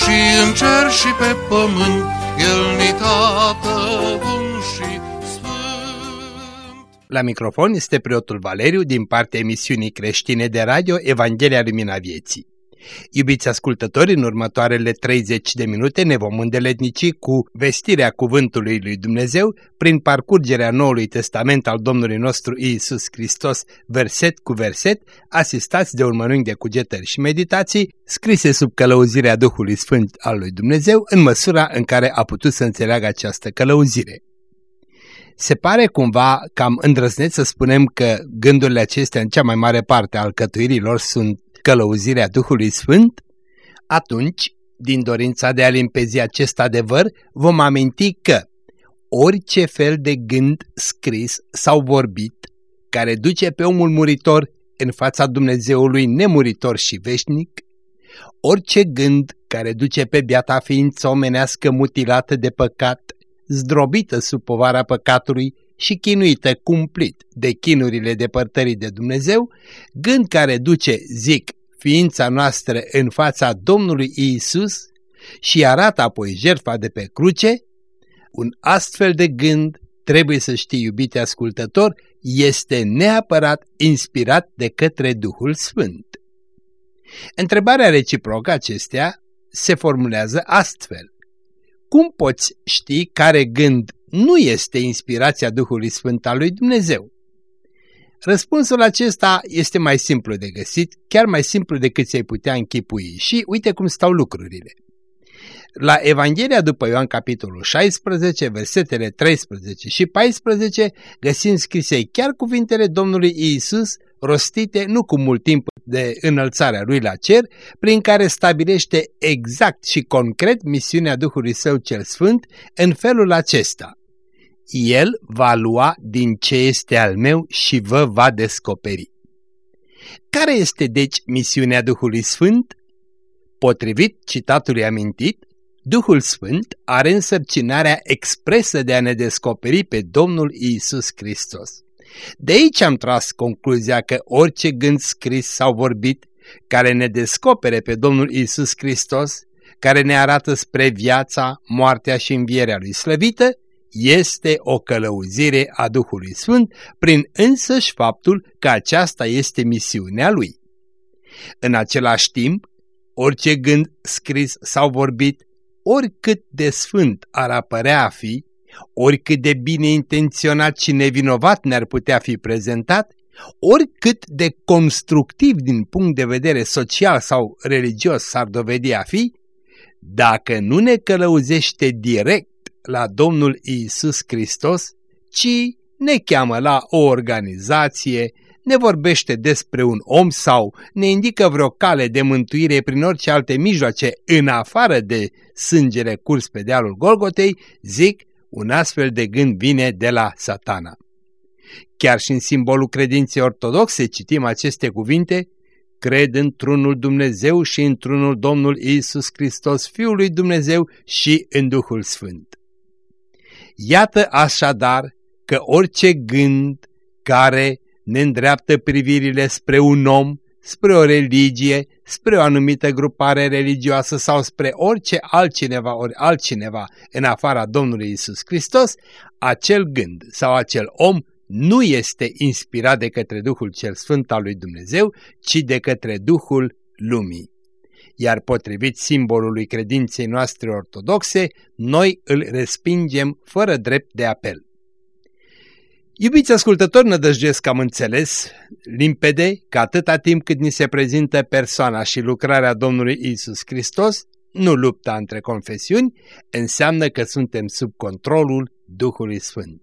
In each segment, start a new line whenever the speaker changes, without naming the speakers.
și în cer și pe pământ, El ni tată bun și sfânt.
La microfon este preotul Valeriu din partea emisiunii creștine de radio Evanghelia Lumina Vieții. Iubiți ascultători, în următoarele 30 de minute ne vom îndeletnici cu vestirea cuvântului lui Dumnezeu prin parcurgerea Noului Testament al Domnului nostru Iisus Hristos, verset cu verset, asistați de un de cugetări și meditații, scrise sub călăuzirea Duhului Sfânt al lui Dumnezeu, în măsura în care a putut să înțeleagă această călăuzire. Se pare cumva cam îndrăzneț să spunem că gândurile acestea în cea mai mare parte al cătuirilor sunt călăuzirea Duhului Sfânt, atunci, din dorința de a limpezi acest adevăr, vom aminti că orice fel de gând scris sau vorbit care duce pe omul muritor în fața Dumnezeului nemuritor și veșnic, orice gând care duce pe biata ființă omenească mutilată de păcat, zdrobită sub povara păcatului și chinuită cumplit de chinurile depărtării de Dumnezeu, gând care duce, zic, ființa noastră în fața Domnului Iisus și arată apoi jertfa de pe cruce, un astfel de gând, trebuie să știi, iubite ascultător, este neapărat inspirat de către Duhul Sfânt. Întrebarea reciprocă acestea se formulează astfel. Cum poți ști care gând nu este inspirația Duhului Sfânt al lui Dumnezeu? Răspunsul acesta este mai simplu de găsit, chiar mai simplu decât ți-ai putea închipui și uite cum stau lucrurile. La Evanghelia după Ioan capitolul 16, versetele 13 și 14, găsim scrise chiar cuvintele Domnului Iisus, rostite nu cu mult timp de înălțarea lui la cer, prin care stabilește exact și concret misiunea Duhului Său cel Sfânt în felul acesta. El va lua din ce este al meu și vă va descoperi. Care este deci misiunea Duhului Sfânt? Potrivit citatului amintit, Duhul Sfânt are însărcinarea expresă de a ne descoperi pe Domnul Isus Hristos. De aici am tras concluzia că orice gând scris sau vorbit care ne descopere pe Domnul Isus Hristos, care ne arată spre viața, moartea și învierea lui slăvită, este o călăuzire a Duhului Sfânt prin însăși faptul că aceasta este misiunea lui. În același timp, orice gând scris sau vorbit, oricât de sfânt ar apărea a fi, oricât de bine intenționat și nevinovat ne-ar putea fi prezentat, oricât de constructiv din punct de vedere social sau religios s-ar dovedi a fi, dacă nu ne călăuzește direct la Domnul Isus Hristos, ci ne cheamă la o organizație, ne vorbește despre un om sau ne indică vreo cale de mântuire prin orice alte mijloace în afară de sângele curs pe dealul Golgotei, zic, un astfel de gând vine de la satana. Chiar și în simbolul credinței ortodoxe citim aceste cuvinte, cred într-unul Dumnezeu și într-unul Domnul Isus Hristos, Fiul lui Dumnezeu și în Duhul Sfânt. Iată așadar că orice gând care ne îndreaptă privirile spre un om, spre o religie, spre o anumită grupare religioasă sau spre orice altcineva ori altcineva în afara Domnului Isus Hristos, acel gând sau acel om nu este inspirat de către Duhul cel Sfânt al lui Dumnezeu, ci de către Duhul lumii iar potrivit simbolului credinței noastre ortodoxe, noi îl respingem fără drept de apel. Iubiți ascultători, nădăjduiesc că am înțeles limpede că atâta timp cât ni se prezintă persoana și lucrarea Domnului Isus Hristos, nu lupta între confesiuni, înseamnă că suntem sub controlul Duhului Sfânt.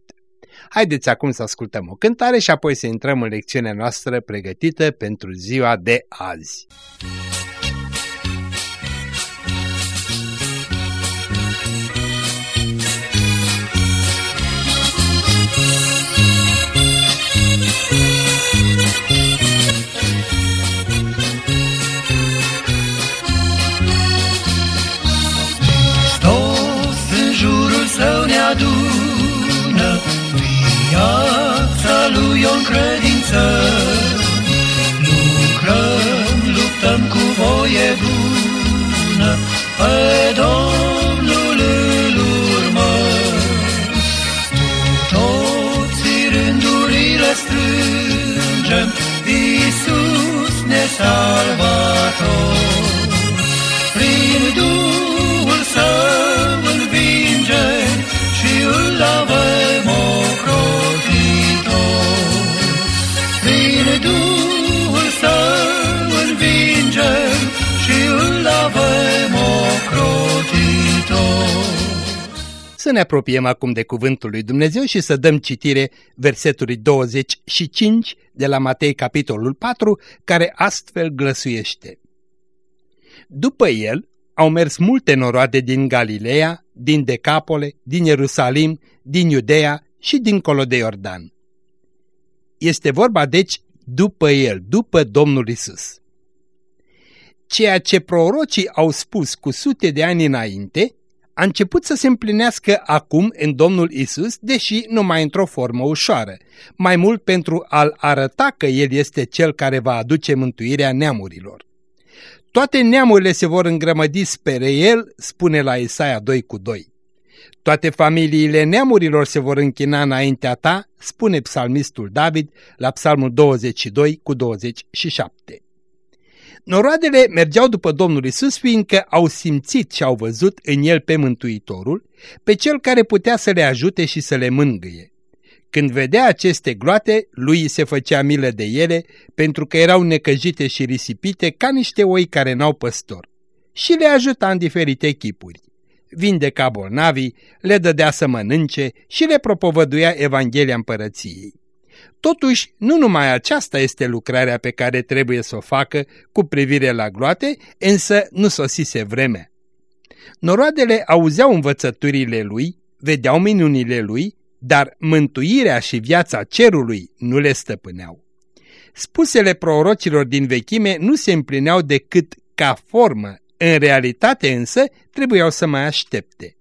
Haideți acum să ascultăm o cântare și apoi să intrăm în lecțiunea noastră pregătită pentru ziua de azi. credință.
Lucrăm, luptăm cu voie bună, pe Domnul îl urmăm. Toți rândurile strângem, Iisus ne salvator. Prin Duh ocrotitor.
Să ne apropiem acum de cuvântul lui Dumnezeu și să dăm citire versetului 25 de la Matei capitolul 4, care astfel glăsuiește. După el au mers multe noroade din Galileea, din Decapole, din Ierusalim, din Iudeea și dincolo de Iordan. Este vorba deci după el, după Domnul Isus. Ceea ce prorocii au spus cu sute de ani înainte a început să se împlinească acum în Domnul Isus, deși numai într-o formă ușoară, mai mult pentru a-L arăta că El este Cel care va aduce mântuirea neamurilor. Toate neamurile se vor îngrămădi spre El, spune la Isaia 2 cu 2. Toate familiile neamurilor se vor închina înaintea ta, spune psalmistul David la psalmul 22 cu 27. Noroadele mergeau după Domnul Isus fiindcă au simțit și au văzut în el pe Mântuitorul, pe cel care putea să le ajute și să le mângâie. Când vedea aceste gloate, lui se făcea milă de ele, pentru că erau necăjite și risipite ca niște oi care n-au păstor. Și le ajuta în diferite chipuri. Vindeca bolnavii, le dădea să mănânce și le propovăduia Evanghelia împărăției. Totuși, nu numai aceasta este lucrarea pe care trebuie să o facă cu privire la gloate, însă nu sosise vremea. Noroadele auzeau învățăturile lui, vedeau minunile lui, dar mântuirea și viața cerului nu le stăpâneau. Spusele prorocilor din vechime nu se împlineau decât ca formă, în realitate însă trebuiau să mai aștepte.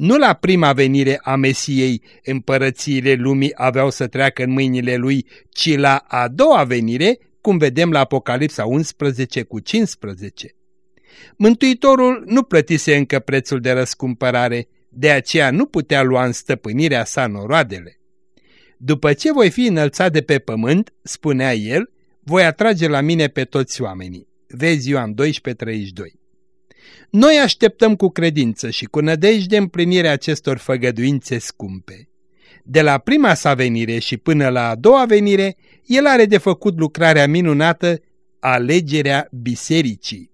Nu la prima venire a Mesiei împărățiile lumii aveau să treacă în mâinile lui, ci la a doua venire, cum vedem la Apocalipsa 11 cu 15. Mântuitorul nu plătise încă prețul de răscumpărare, de aceea nu putea lua în stăpânirea sa noroadele. După ce voi fi înălțat de pe pământ, spunea el, voi atrage la mine pe toți oamenii. Vezi Ioan 12:32. Noi așteptăm cu credință și cu nădejde împlinirea acestor făgăduințe scumpe. De la prima sa venire și până la a doua venire, el are de făcut lucrarea minunată, alegerea bisericii.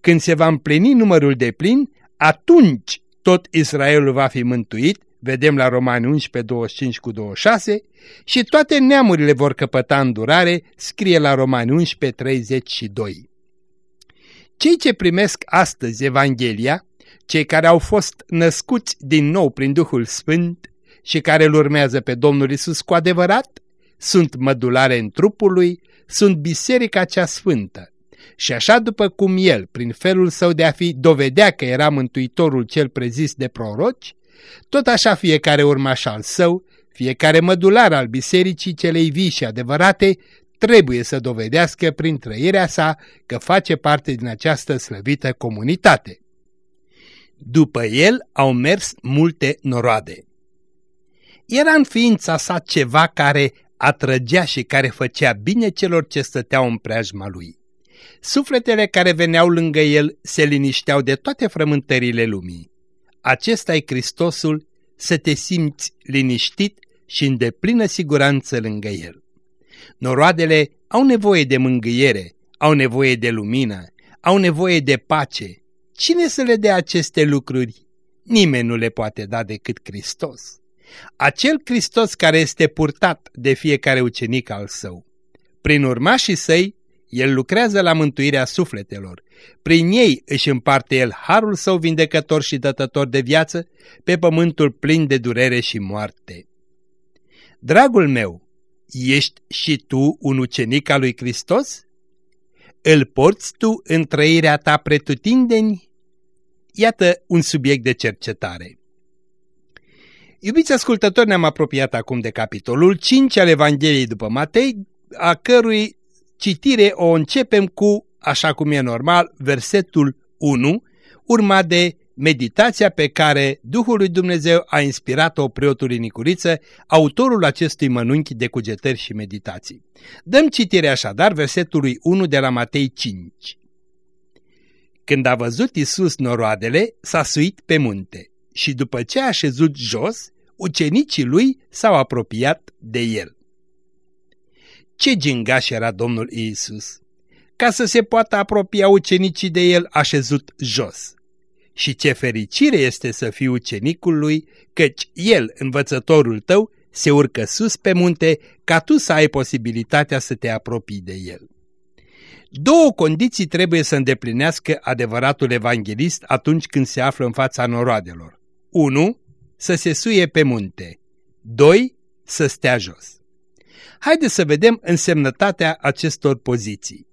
Când se va împlini numărul de plin, atunci tot Israelul va fi mântuit, vedem la Romani 11, 25 cu 26, și toate neamurile vor căpăta îndurare, scrie la Romani 11, 32. Cei ce primesc astăzi Evanghelia, cei care au fost născuți din nou prin Duhul Sfânt și care îl urmează pe Domnul Isus cu adevărat, sunt mădulare în trupul lui, sunt biserica cea sfântă. Și așa după cum el, prin felul său de a fi, dovedea că era mântuitorul cel prezis de proroci, tot așa fiecare urmaș al său, fiecare mădular al bisericii celei vii și adevărate, trebuie să dovedească prin trăirea sa că face parte din această slăvită comunitate. După el au mers multe noroade. Era în ființa sa ceva care atrăgea și care făcea bine celor ce stăteau în preajma lui. Sufletele care veneau lângă el se linișteau de toate frământările lumii. Acesta e Hristosul, să te simți liniștit și în deplină siguranță lângă el. Noroadele au nevoie de mângâiere, au nevoie de lumină, au nevoie de pace. Cine să le dea aceste lucruri? Nimeni nu le poate da decât Hristos. Acel Hristos care este purtat de fiecare ucenic al său. Prin urmașii săi, el lucrează la mântuirea sufletelor. Prin ei își împarte el harul său vindecător și dătător de viață pe pământul plin de durere și moarte. Dragul meu, Ești și tu un ucenic al lui Hristos? Îl porți tu în trăirea ta pretutindeni? Iată un subiect de cercetare. Iubiți ascultători, ne-am apropiat acum de capitolul 5 al Evangheliei după Matei, a cărui citire o începem cu așa cum e normal, versetul 1, urmat de meditația pe care Duhul lui Dumnezeu a inspirat-o preotului Nicuriță, autorul acestui mănunchi de cugetări și meditații. Dăm citire așadar versetului 1 de la Matei 5. Când a văzut Isus noroadele, s-a suit pe munte și după ce a șezut jos, ucenicii lui s-au apropiat de el. Ce gingaș era Domnul Iisus! Ca să se poată apropia ucenicii de el, a șezut jos. Și ce fericire este să fii ucenicul lui, căci el, învățătorul tău, se urcă sus pe munte ca tu să ai posibilitatea să te apropii de el. Două condiții trebuie să îndeplinească adevăratul evanghelist atunci când se află în fața noroadelor. 1. Să se suie pe munte. 2. Să stea jos. Haideți să vedem însemnătatea acestor poziții.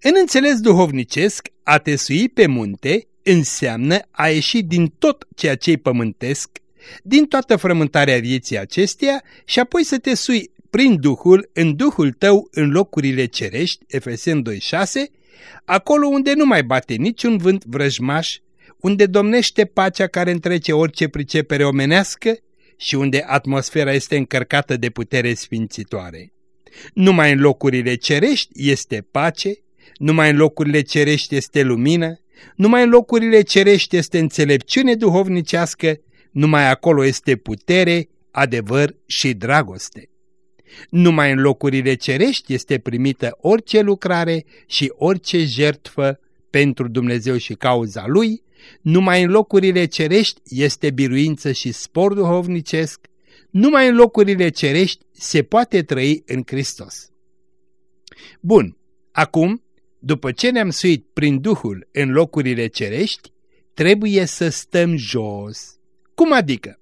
În înțeles duhovnicesc, a te sui pe munte înseamnă a ieși din tot ceea ce-i pământesc, din toată frământarea vieții acesteia și apoi să te sui prin Duhul, în Duhul tău, în locurile cerești, Efesen 2.6, acolo unde nu mai bate niciun vânt vrăjmaș, unde domnește pacea care întrece orice pricepere omenească și unde atmosfera este încărcată de putere sfințitoare. Numai în locurile cerești este pace, numai în locurile cerești este lumină, numai în locurile cerești este înțelepciune duhovnicească, numai acolo este putere, adevăr și dragoste. Numai în locurile cerești este primită orice lucrare și orice jertfă pentru Dumnezeu și cauza Lui, numai în locurile cerești este biruință și spor duhovnicesc, numai în locurile cerești se poate trăi în Hristos. Bun, acum, după ce ne-am suit prin Duhul în locurile cerești, trebuie să stăm jos. Cum adică?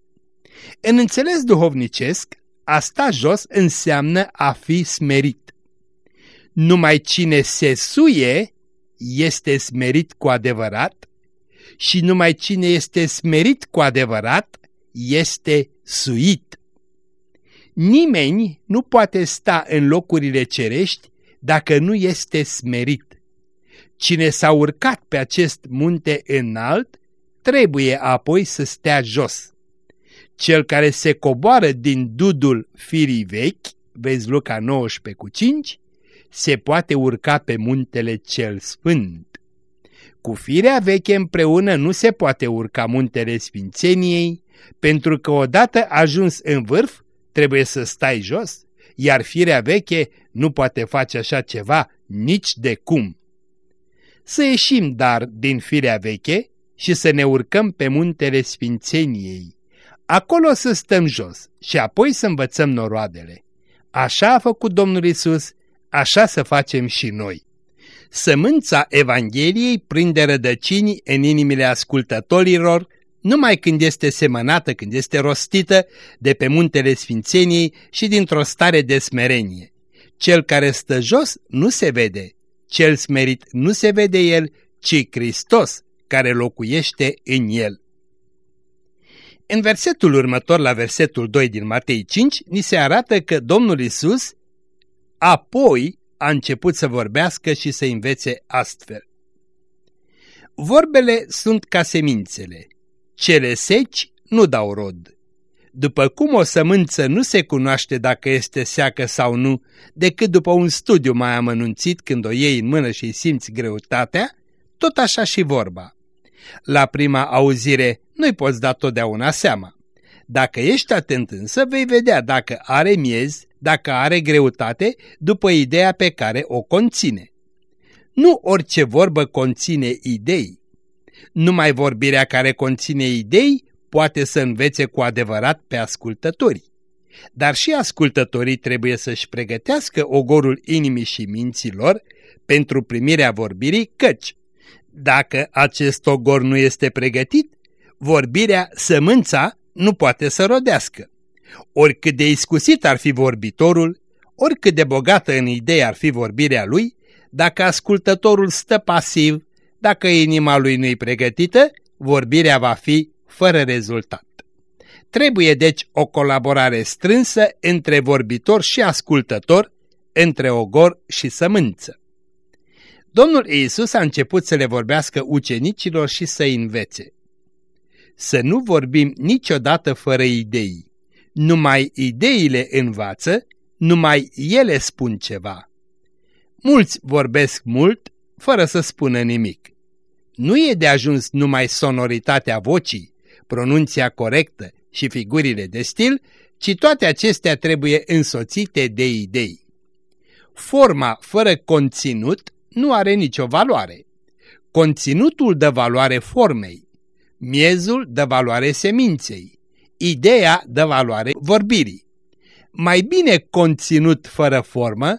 În înțeles duhovnicesc, a sta jos înseamnă a fi smerit. Numai cine se suie este smerit cu adevărat și numai cine este smerit cu adevărat este suit. Nimeni nu poate sta în locurile cerești dacă nu este smerit. Cine s-a urcat pe acest munte înalt, trebuie apoi să stea jos. Cel care se coboară din dudul firii vechi, vezi Luca 19 cu 5, se poate urca pe muntele cel sfânt. Cu firea veche împreună nu se poate urca muntele Sfințeniei, pentru că odată ajuns în vârf trebuie să stai jos, iar firea veche nu poate face așa ceva nici de cum. Să ieșim, dar, din firea veche și să ne urcăm pe muntele Sfințeniei. Acolo să stăm jos și apoi să învățăm noroadele. Așa a făcut Domnul Isus, așa să facem și noi sămânța Evangheliei prinde rădăcini în inimile ascultătorilor numai când este semănată, când este rostită de pe muntele Sfințeniei și dintr-o stare de smerenie. Cel care stă jos nu se vede, cel smerit nu se vede el, ci Hristos care locuiește în el. În versetul următor, la versetul 2 din Matei 5, ni se arată că Domnul Isus apoi a început să vorbească și să învețe astfel. Vorbele sunt ca semințele. Cele seci nu dau rod. După cum o sămânță nu se cunoaște dacă este seacă sau nu, decât după un studiu mai amănunțit când o iei în mână și simți greutatea, tot așa și vorba. La prima auzire nu-i poți da totdeauna seama. Dacă ești atent însă, vei vedea dacă are miez, dacă are greutate, după ideea pe care o conține. Nu orice vorbă conține idei. Numai vorbirea care conține idei poate să învețe cu adevărat pe ascultători. Dar și ascultătorii trebuie să-și pregătească ogorul inimii și minților pentru primirea vorbirii, căci, dacă acest ogor nu este pregătit, vorbirea, sămânța, nu poate să rodească. Oricât de iscusit ar fi vorbitorul, oricât de bogată în idei ar fi vorbirea lui, dacă ascultătorul stă pasiv, dacă inima lui nu-i pregătită, vorbirea va fi fără rezultat. Trebuie deci o colaborare strânsă între vorbitor și ascultător, între ogor și sămânță. Domnul Iisus a început să le vorbească ucenicilor și să învețe. Să nu vorbim niciodată fără idei. Numai ideile învață, numai ele spun ceva. Mulți vorbesc mult fără să spună nimic. Nu e de ajuns numai sonoritatea vocii, pronunția corectă și figurile de stil, ci toate acestea trebuie însoțite de idei. Forma fără conținut nu are nicio valoare. Conținutul dă valoare formei, miezul dă valoare seminței, ideea dă valoare vorbirii. Mai bine conținut fără formă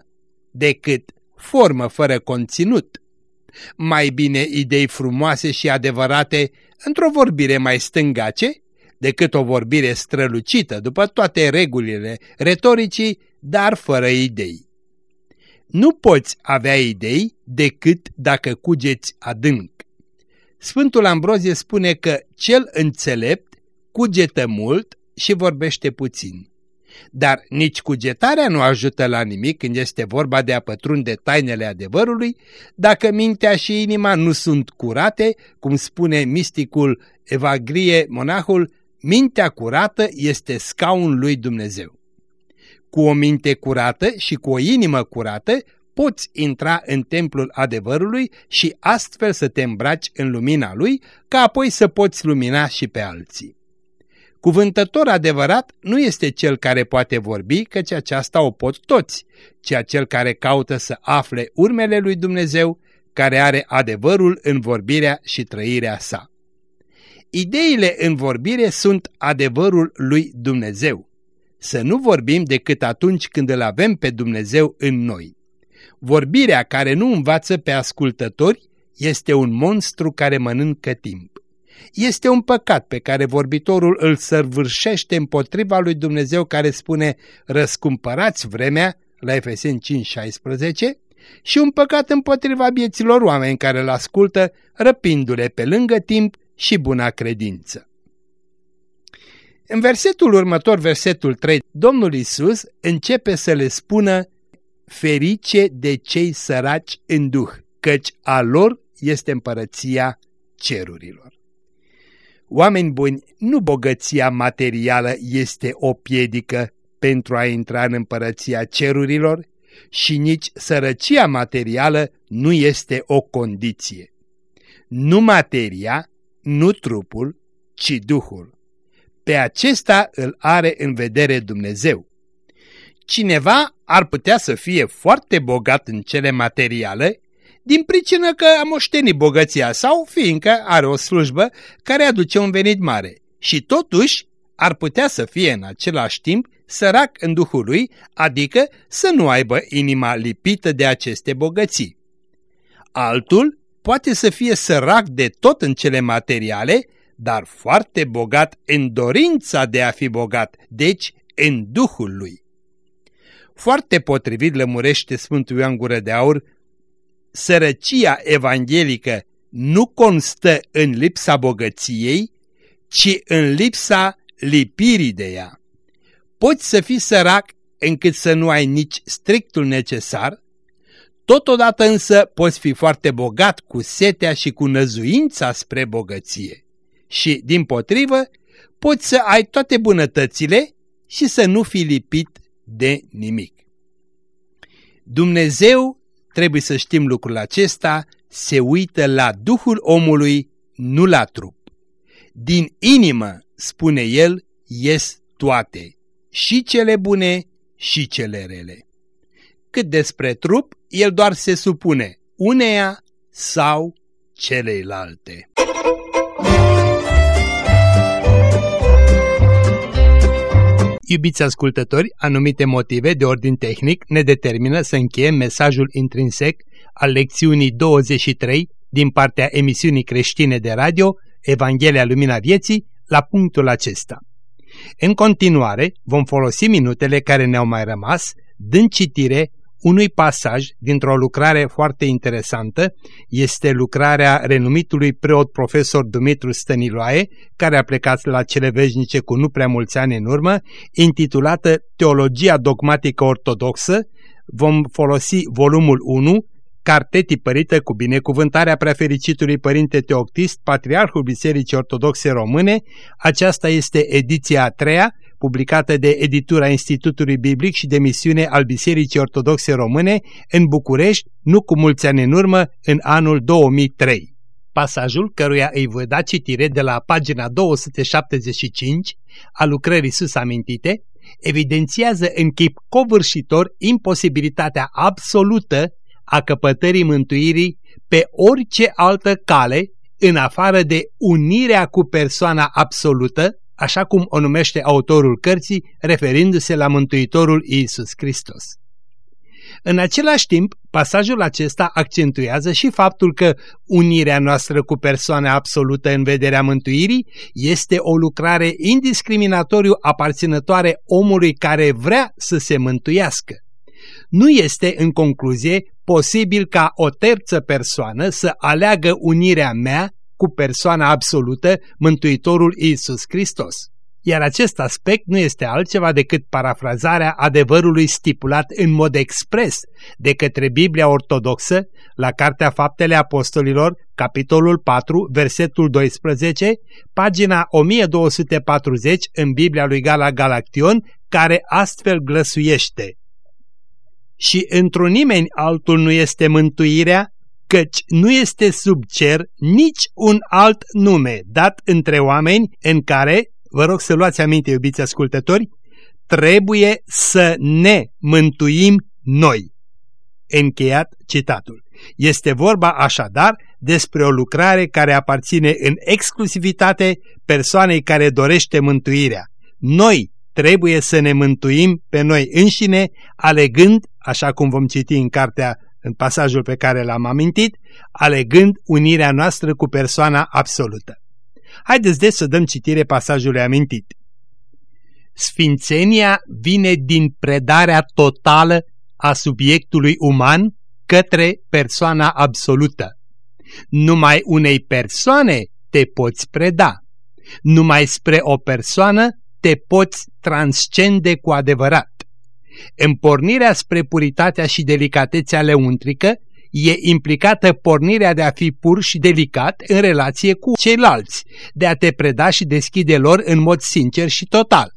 decât formă fără conținut. Mai bine idei frumoase și adevărate într-o vorbire mai stângace decât o vorbire strălucită după toate regulile retoricii, dar fără idei. Nu poți avea idei decât dacă cugeți adânc. Sfântul Ambrozie spune că cel înțelept cugetă mult și vorbește puțin. Dar nici cugetarea nu ajută la nimic când este vorba de a pătrunde tainele adevărului, dacă mintea și inima nu sunt curate, cum spune misticul Evagrie monahul, mintea curată este scaun lui Dumnezeu. Cu o minte curată și cu o inimă curată poți intra în templul adevărului și astfel să te îmbraci în lumina lui, ca apoi să poți lumina și pe alții. Cuvântător adevărat nu este cel care poate vorbi, căci aceasta o pot toți, ci cel care caută să afle urmele lui Dumnezeu, care are adevărul în vorbirea și trăirea sa. Ideile în vorbire sunt adevărul lui Dumnezeu. Să nu vorbim decât atunci când îl avem pe Dumnezeu în noi. Vorbirea care nu învață pe ascultători este un monstru care mănâncă timp. Este un păcat pe care vorbitorul îl sărvârșește împotriva lui Dumnezeu care spune răscumpărați vremea la Efeseni 5.16 și un păcat împotriva vieților oameni care îl ascultă răpindu-le pe lângă timp și buna credință. În versetul următor, versetul 3, Domnul Isus începe să le spună ferice de cei săraci în duh, căci a lor este împărăția cerurilor. Oameni buni, nu bogăția materială este o piedică pentru a intra în împărăția cerurilor și nici sărăcia materială nu este o condiție. Nu materia, nu trupul, ci Duhul. Pe acesta îl are în vedere Dumnezeu. Cineva ar putea să fie foarte bogat în cele materiale din pricină că a moștenit bogăția sau fiindcă are o slujbă care aduce un venit mare și totuși ar putea să fie în același timp sărac în Duhul lui, adică să nu aibă inima lipită de aceste bogății. Altul poate să fie sărac de tot în cele materiale, dar foarte bogat în dorința de a fi bogat, deci în Duhul lui. Foarte potrivit lămurește Sfântul Ioan Gură de Aur sărăcia evanghelică nu constă în lipsa bogăției, ci în lipsa lipirii de ea. Poți să fii sărac încât să nu ai nici strictul necesar, totodată însă poți fi foarte bogat cu setea și cu năzuința spre bogăție. Și, din potrivă, poți să ai toate bunătățile și să nu fi lipit de nimic. Dumnezeu trebuie să știm lucrul acesta, se uită la Duhul omului, nu la trup. Din inimă, spune el, ies toate, și cele bune și cele rele. Cât despre trup, el doar se supune uneia sau celeilalte. Iubiți ascultători, anumite motive de ordin tehnic ne determină să încheiem mesajul intrinsec al lecțiunii 23 din partea emisiunii creștine de radio Evanghelia Lumina Vieții la punctul acesta. În continuare vom folosi minutele care ne-au mai rămas dând citire unui pasaj dintr-o lucrare foarte interesantă, este lucrarea renumitului preot profesor Dumitru Stăniloae, care a plecat la cele veșnice cu nu prea mulți ani în urmă, intitulată Teologia dogmatică ortodoxă. Vom folosi volumul 1, carte tipărită cu binecuvântarea prefericitului Părinte Teoctist, Patriarhul Bisericii Ortodoxe Române. Aceasta este ediția a treia, publicată de editura Institutului Biblic și de misiune al Bisericii Ortodoxe Române în București, nu cu mulți ani în urmă, în anul 2003. Pasajul căruia îi voi da citire de la pagina 275 a lucrării sus amintite, evidențiază în chip covârșitor imposibilitatea absolută a căpătării mântuirii pe orice altă cale în afară de unirea cu persoana absolută, așa cum o numește autorul cărții, referindu-se la Mântuitorul Iisus Hristos. În același timp, pasajul acesta accentuează și faptul că unirea noastră cu persoana absolută în vederea mântuirii este o lucrare indiscriminatoriu aparținătoare omului care vrea să se mântuiască. Nu este, în concluzie, posibil ca o terță persoană să aleagă unirea mea cu persoana absolută, Mântuitorul Iisus Hristos. Iar acest aspect nu este altceva decât parafrazarea adevărului stipulat în mod expres de către Biblia Ortodoxă la Cartea Faptele Apostolilor, capitolul 4, versetul 12, pagina 1240 în Biblia lui Gala Galaction, care astfel glăsuiește și într nimeni altul nu este mântuirea, căci nu este sub cer nici un alt nume dat între oameni în care, vă rog să luați aminte, iubiți ascultători, trebuie să ne mântuim noi. Încheiat citatul. Este vorba așadar despre o lucrare care aparține în exclusivitate persoanei care dorește mântuirea. Noi trebuie să ne mântuim pe noi înșine, alegând așa cum vom citi în cartea, în pasajul pe care l-am amintit, alegând unirea noastră cu persoana absolută. Haideți deci să dăm citire pasajului amintit. Sfințenia vine din predarea totală a subiectului uman către persoana absolută. Numai unei persoane te poți preda. Numai spre o persoană te poți transcende cu adevărat. În pornirea spre puritatea și delicatețea leuntrică e implicată pornirea de a fi pur și delicat în relație cu ceilalți, de a te preda și deschide lor în mod sincer și total.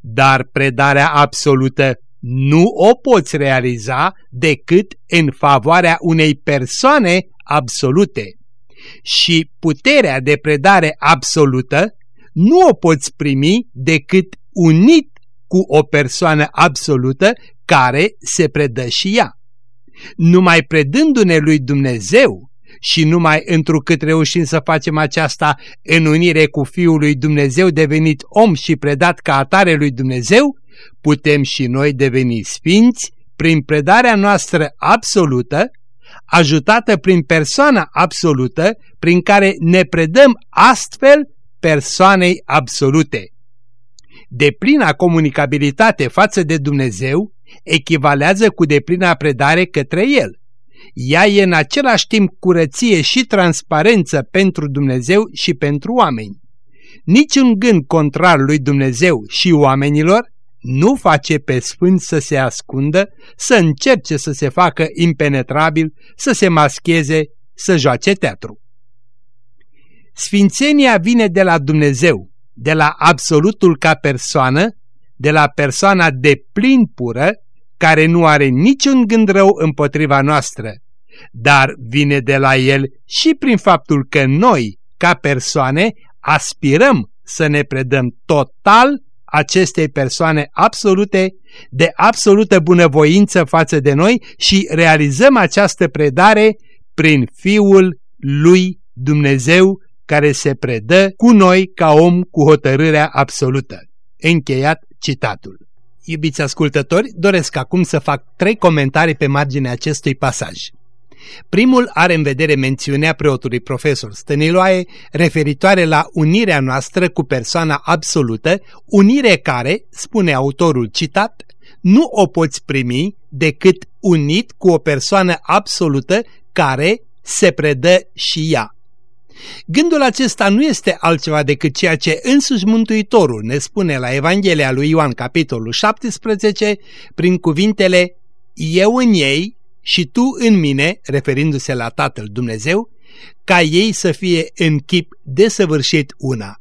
Dar predarea absolută nu o poți realiza decât în favoarea unei persoane absolute. Și puterea de predare absolută nu o poți primi decât unit cu o persoană absolută care se predă și ea. Numai predându-ne lui Dumnezeu și numai întrucât reușim să facem aceasta în unire cu Fiul lui Dumnezeu devenit om și predat ca atare lui Dumnezeu, putem și noi deveni sfinți prin predarea noastră absolută, ajutată prin persoana absolută, prin care ne predăm astfel persoanei absolute deplina comunicabilitate față de Dumnezeu echivalează cu deplina predare către El. Ea e în același timp curăție și transparență pentru Dumnezeu și pentru oameni. Niciun gând contrar lui Dumnezeu și oamenilor nu face pe sfânt să se ascundă, să încerce să se facă impenetrabil, să se mascheze, să joace teatru. Sfințenia vine de la Dumnezeu, de la absolutul ca persoană, de la persoana de plin pură, care nu are niciun gând rău împotriva noastră, dar vine de la el și prin faptul că noi, ca persoane, aspirăm să ne predăm total acestei persoane absolute, de absolută bunăvoință față de noi și realizăm această predare prin Fiul lui Dumnezeu care se predă cu noi ca om cu hotărârea absolută. Încheiat citatul. Iubiți ascultători, doresc acum să fac trei comentarii pe marginea acestui pasaj. Primul are în vedere mențiunea preotului profesor Stăniloae referitoare la unirea noastră cu persoana absolută, unire care, spune autorul citat, nu o poți primi decât unit cu o persoană absolută care se predă și ea. Gândul acesta nu este altceva decât ceea ce însuși Mântuitorul ne spune la Evanghelia lui Ioan capitolul 17 prin cuvintele Eu în ei și Tu în mine, referindu-se la Tatăl Dumnezeu, ca ei să fie în chip desăvârșit una.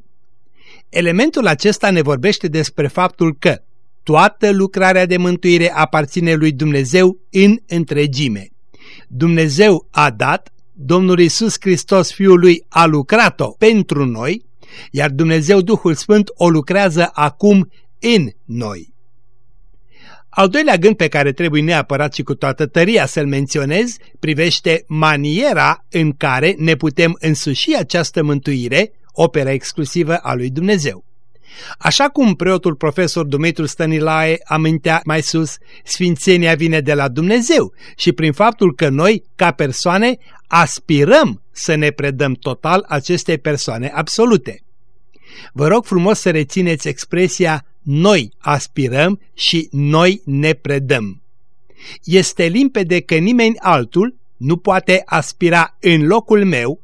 Elementul acesta ne vorbește despre faptul că toată lucrarea de mântuire aparține lui Dumnezeu în întregime. Dumnezeu a dat, Domnul Isus Hristos Fiul lui a lucrat-o pentru noi, iar Dumnezeu Duhul Sfânt o lucrează acum în noi. Al doilea gând pe care trebuie neapărat și cu toată tăria să-l menționez privește maniera în care ne putem însuși această mântuire, opera exclusivă a lui Dumnezeu. Așa cum preotul profesor Dumitru Stănilae amintea mai sus, sfințenia vine de la Dumnezeu și prin faptul că noi, ca persoane, aspirăm să ne predăm total acestei persoane absolute. Vă rog frumos să rețineți expresia noi aspirăm și noi ne predăm. Este limpede că nimeni altul nu poate aspira în locul meu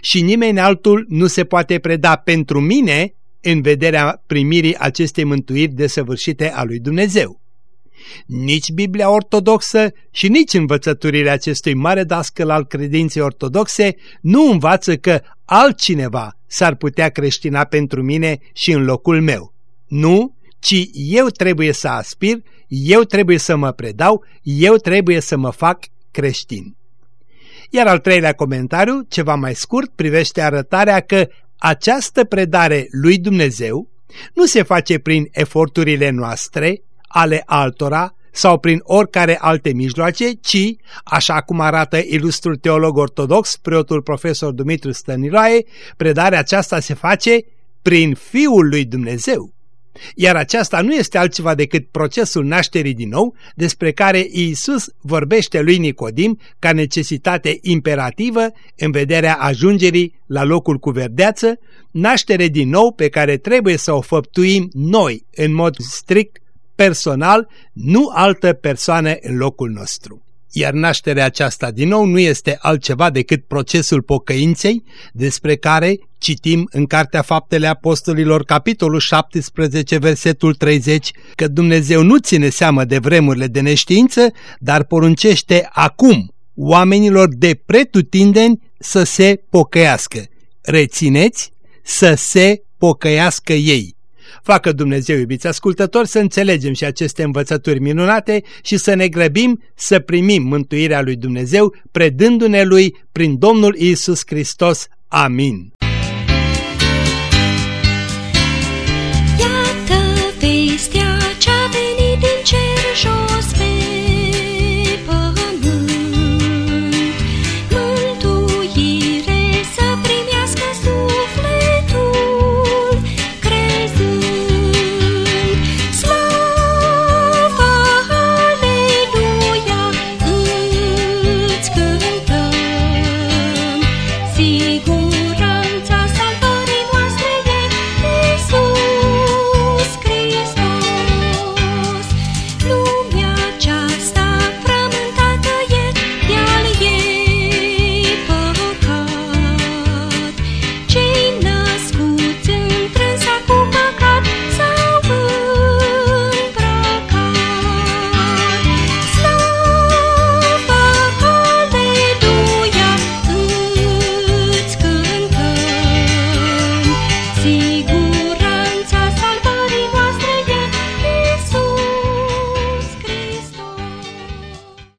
și nimeni altul nu se poate preda pentru mine în vederea primirii acestei mântuiri desăvârșite a lui Dumnezeu. Nici Biblia ortodoxă și nici învățăturile acestui mare dascăl al credinței ortodoxe nu învață că altcineva s-ar putea creștina pentru mine și în locul meu. Nu, ci eu trebuie să aspir, eu trebuie să mă predau, eu trebuie să mă fac creștin. Iar al treilea comentariu, ceva mai scurt, privește arătarea că această predare lui Dumnezeu nu se face prin eforturile noastre, ale altora sau prin oricare alte mijloace, ci, așa cum arată ilustrul teolog ortodox, preotul profesor Dumitru Stăniloae, predarea aceasta se face prin Fiul lui Dumnezeu. Iar aceasta nu este altceva decât procesul nașterii din nou, despre care Iisus vorbește lui Nicodim ca necesitate imperativă în vederea ajungerii la locul cu verdeață, naștere din nou pe care trebuie să o făptuim noi în mod strict personal, nu altă persoană în locul nostru. Iar nașterea aceasta din nou nu este altceva decât procesul pocăinței, despre care citim în Cartea Faptele Apostolilor, capitolul 17, versetul 30, că Dumnezeu nu ține seamă de vremurile de neștiință, dar poruncește acum oamenilor de pretutindeni să se pocăiască. Rețineți să se pocăiască ei. Facă Dumnezeu, iubiți ascultători, să înțelegem și aceste învățături minunate și să ne grăbim să primim mântuirea lui Dumnezeu, predându-ne lui prin Domnul Isus Hristos. Amin.